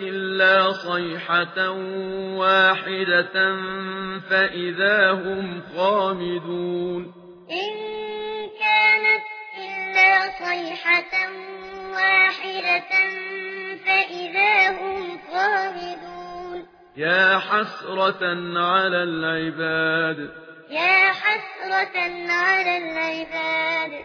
إلا صيحة واحدة فإذا هم خامدون. إن كانت إلا صيحة واحدة فإذا هم خامدون. يا حسرة على العباد. يا حسرة على العباد.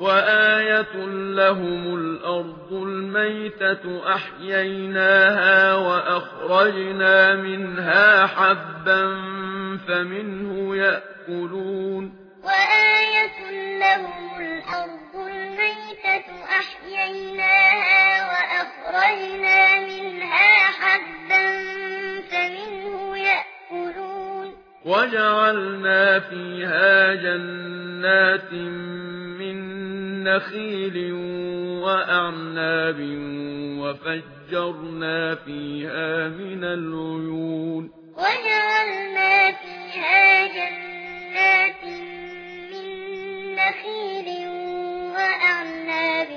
وآية لهم الأرض الميتة أحييناها وأخرجنا منها حبا فمنه يأكلون وآية لهم الأرض الميتة أحييناها وأخرجنا منها حبا فمنه يأكلون وجعلنا فيها جنات من نخيل وأعناب وفجرنا فيها من العيون وجعلنا فيها جنات من نخيل وأعناب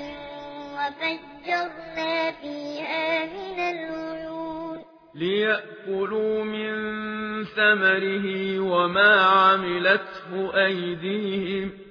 وفجرنا فيها من العيون ليأكلوا من ثمره وما عملته أيديهم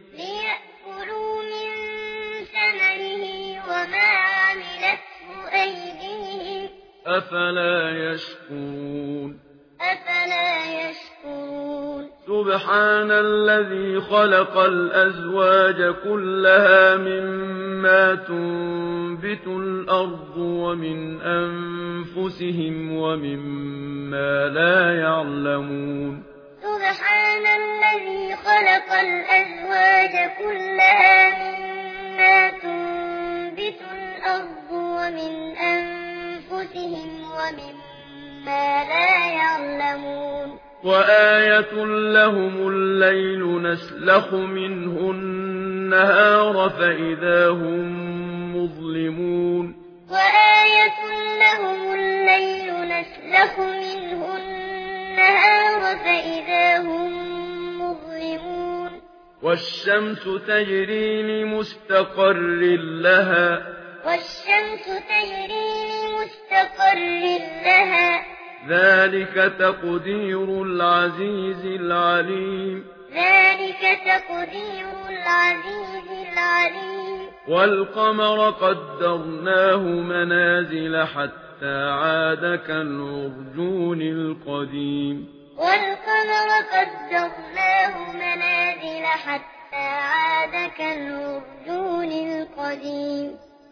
أفلا يشكون أفلا يشكون سبحان الذي خلق الأزواج كلها مما تنبت الأرض ومن أنفسهم ومما لا يعلمون. سبحان الذي خلق الأزواج كلها مما تنبت الأرض ومن أنفسهم أنفسهم ومما لا يعلمون وآية لهم الليل نسلخ منه النهار فإذا هم مظلمون وآية لهم الليل نسلخ منه النهار فإذا هم مظلمون والشمس تجري لمستقر لها والشمس تجري مستقر لها ذلك تقدير العزيز العليم. ذلك تقدير العزيز العليم۔ والقمر قدرناه منازل حتى عاد كالعرجون القديم. والقمر قدرناه منازل حتى عاد كالعرجون القديم۔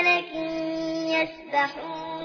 وملك يسبحون.